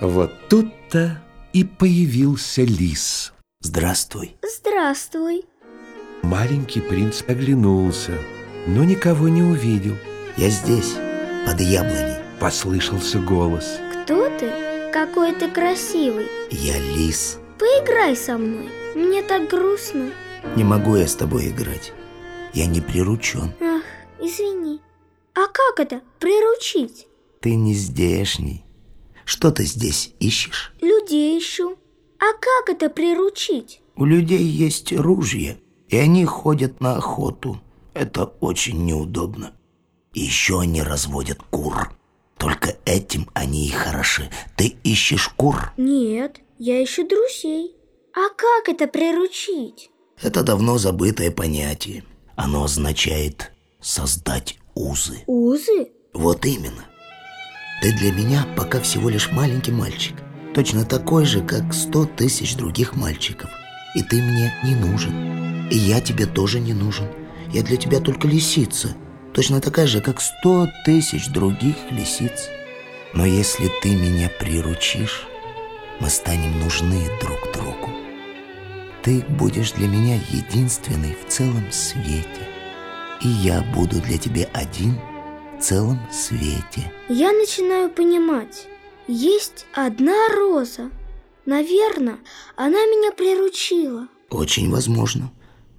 Вот тут-то и появился лис. Здравствуй. Здравствуй. Маленький принц оглянулся, но никого не увидел. Я здесь, под яблоней. Послышался голос. Кто ты? Какой ты красивый. Я лис. Поиграй со мной. Мне так грустно. Не могу я с тобой играть. Я не приручен. Ах, извини. А как это приручить? Ты не здешний. Что ты здесь ищешь? Людей ищу. А как это приручить? У людей есть ружья, и они ходят на охоту. Это очень неудобно. И еще они разводят кур. Только этим они и хороши. Ты ищешь кур? Нет, я ищу друзей. А как это приручить? Это давно забытое понятие. Оно означает создать узы. Узы? Вот именно. Ты для меня пока всего лишь маленький мальчик. Точно такой же, как сто тысяч других мальчиков. И ты мне не нужен. И я тебе тоже не нужен. Я для тебя только лисица. Точно такая же, как сто тысяч других лисиц. Но если ты меня приручишь, мы станем нужны друг другу. Ты будешь для меня единственный в целом свете. И я буду для тебя один целом свете. Я начинаю понимать. Есть одна роза. Наверное, она меня приручила. Очень возможно.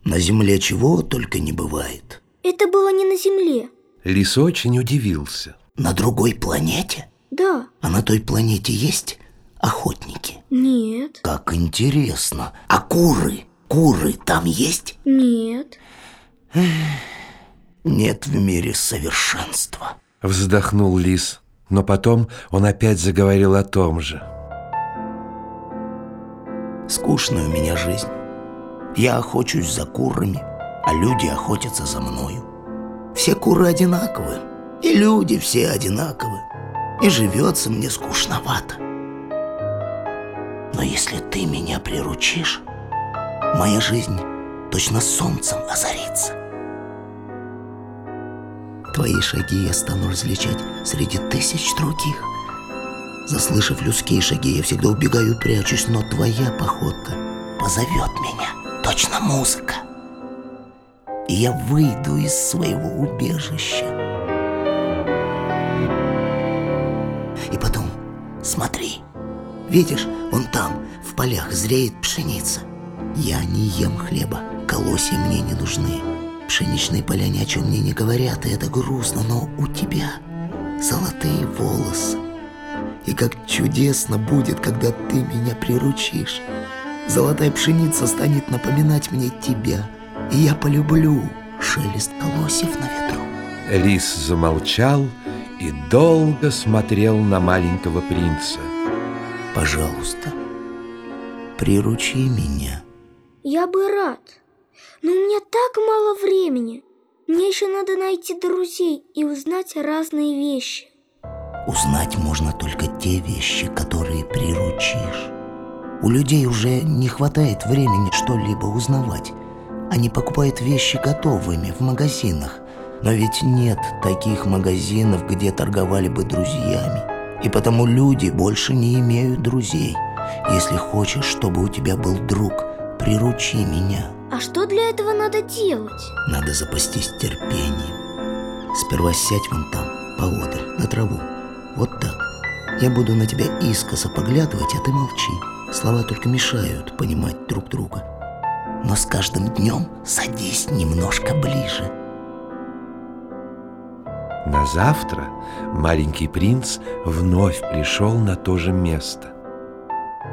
На земле чего только не бывает. Это было не на земле. Лис очень удивился. На другой планете? Да. А на той планете есть охотники? Нет. Как интересно. А куры? Куры там есть? Нет. Нет в мире совершенства. Вздохнул лис, но потом он опять заговорил о том же. Скучная у меня жизнь. Я охочусь за курами, а люди охотятся за мною. Все куры одинаковы, и люди все одинаковы, и живется мне скучновато. Но если ты меня приручишь, моя жизнь точно солнцем озарится. Твои шаги я стану различать среди тысяч других. Заслышав людские шаги, я всегда убегаю и прячусь, но твоя походка позовет меня, точно музыка. И я выйду из своего убежища. И потом, смотри, видишь, вон там, в полях, зреет пшеница. Я не ем хлеба, колосья мне не нужны. Пшеничные поля ни о чем мне не говорят, и это грустно, но у тебя золотые волосы. И как чудесно будет, когда ты меня приручишь. Золотая пшеница станет напоминать мне тебя, и я полюблю шелест колосьев на ветру. Лис замолчал и долго смотрел на маленького принца. Пожалуйста, приручи меня. Я бы рад. Но у меня так мало времени. Мне еще надо найти друзей и узнать разные вещи. Узнать можно только те вещи, которые приручишь. У людей уже не хватает времени что-либо узнавать. Они покупают вещи готовыми в магазинах. Но ведь нет таких магазинов, где торговали бы друзьями. И потому люди больше не имеют друзей. Если хочешь, чтобы у тебя был друг, приручи меня. А что для этого надо делать? Надо запастись терпением. Сперва сядь вон там, поодаль, на траву. Вот так. Я буду на тебя искоса поглядывать, а ты молчи. Слова только мешают понимать друг друга. Но с каждым днем садись немножко ближе. На завтра маленький принц вновь пришел на то же место.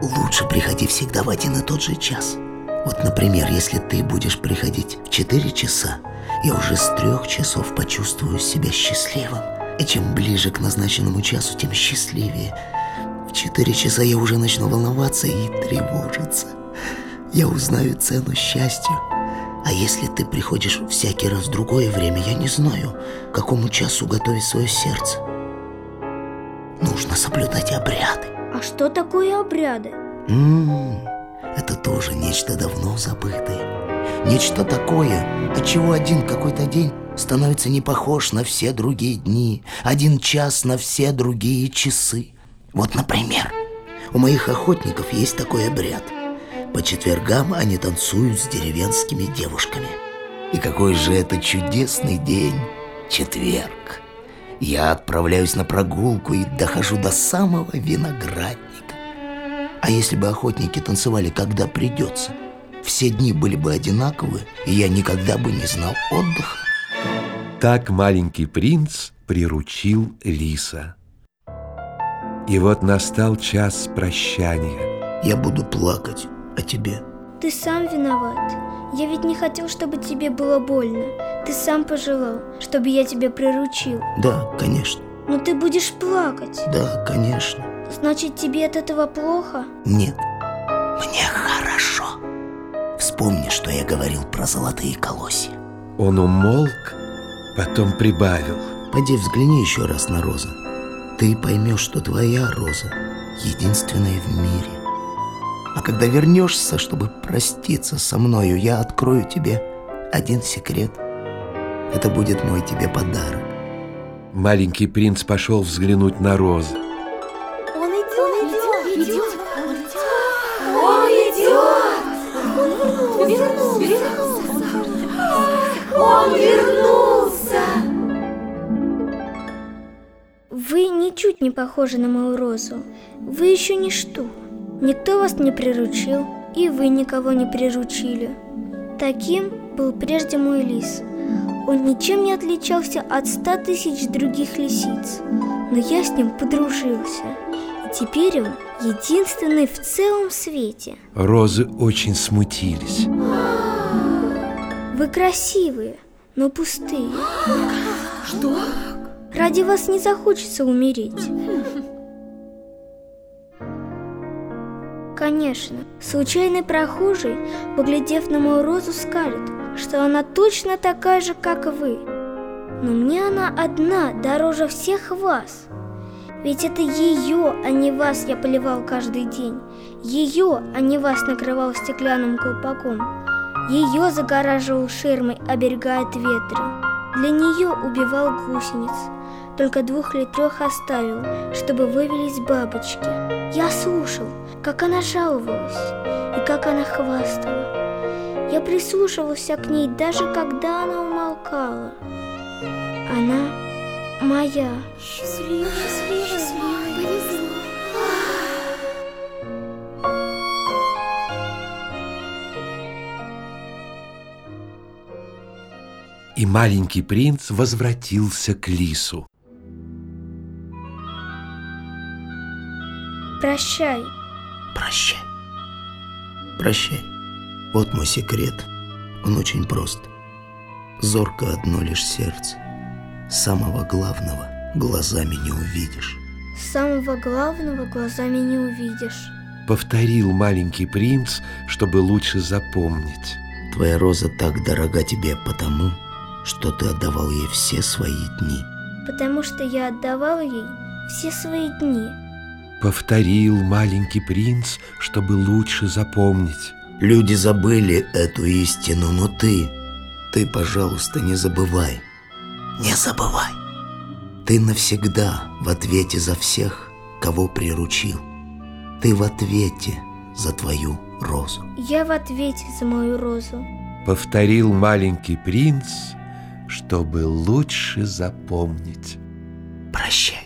Лучше приходи всегда в один и тот же час. Вот, например, если ты будешь приходить в 4 часа, я уже с трех часов почувствую себя счастливым. И чем ближе к назначенному часу, тем счастливее. В 4 часа я уже начну волноваться и тревожиться. Я узнаю цену счастью. А если ты приходишь всякий раз в другое время, я не знаю, к какому часу готовить свое сердце. Нужно соблюдать обряды. А что такое обряды? М-м, это тоже нечто давно забытое. Нечто такое, от чего один какой-то день становится не похож на все другие дни, один час на все другие часы. Вот, например, У моих охотников есть такой обряд. По четвергам они танцуют с деревенскими девушками. И какой же это чудесный день, четверг. Я отправляюсь на прогулку и дохожу до самого виноградника. А если бы охотники танцевали, когда придется? Все дни были бы одинаковы, и я никогда бы не знал отдыха. Так маленький принц приручил лиса. И вот настал час прощания. Я буду плакать о тебе. Ты сам виноват. Я ведь не хотел, чтобы тебе было больно. Ты сам пожелал, чтобы я тебя приручил. Да, конечно. Но ты будешь плакать. Да, конечно. Значит, тебе от этого плохо? Нет. Мне хорошо. Вспомни, что я говорил про золотые колосья. Он умолк, потом прибавил. Пойди взгляни еще раз на розу. Ты поймешь, что твоя роза единственная в мире. А когда вернешься, чтобы проститься со мною, я открою тебе один секрет. Это будет мой тебе подарок. Маленький принц пошел взглянуть на розы. Он вернулся! Вы ничуть не похожи на мою розу. Вы еще ничто. Никто вас не приручил, и вы никого не приручили. Таким был прежде мой лис. Он ничем не отличался от ста тысяч других лисиц, но я с ним подружился. И теперь он единственный в целом свете. Розы очень смутились. Вы красивые, но пустые. Что? Ради вас не захочется умереть. Конечно, случайный прохожий, поглядев на мою розу, скажет, что она точно такая же, как вы. Но мне она одна дороже всех вас. Ведь это ее, а не вас я поливал каждый день. Ее, а не вас накрывал стеклянным колпаком. Ее загораживал ширмой, оберегая от ветра. Для нее убивал гусениц. Только двух или трех оставил, чтобы вывелись бабочки. Я слушал, как она жаловалась и как она хвастала. Я прислушивался к ней, даже когда она умолкала. Она моя. Счастливая, счастливая, И маленький принц возвратился к лису. Прощай. Прощай. Прощай. Вот мой секрет. Он очень прост. Зорко одно лишь сердце. Самого главного глазами не увидишь. Самого главного глазами не увидишь. Повторил маленький принц, чтобы лучше запомнить. Твоя роза так дорога тебе потому, что ты отдавал ей все свои дни. Потому что я отдавал ей все свои дни. Повторил маленький принц, чтобы лучше запомнить. Люди забыли эту истину, но ты, ты, пожалуйста, не забывай. Не забывай. Ты навсегда в ответе за всех, кого приручил. Ты в ответе за твою розу. Я в ответе за мою розу. Повторил маленький принц, чтобы лучше запомнить. Прощай.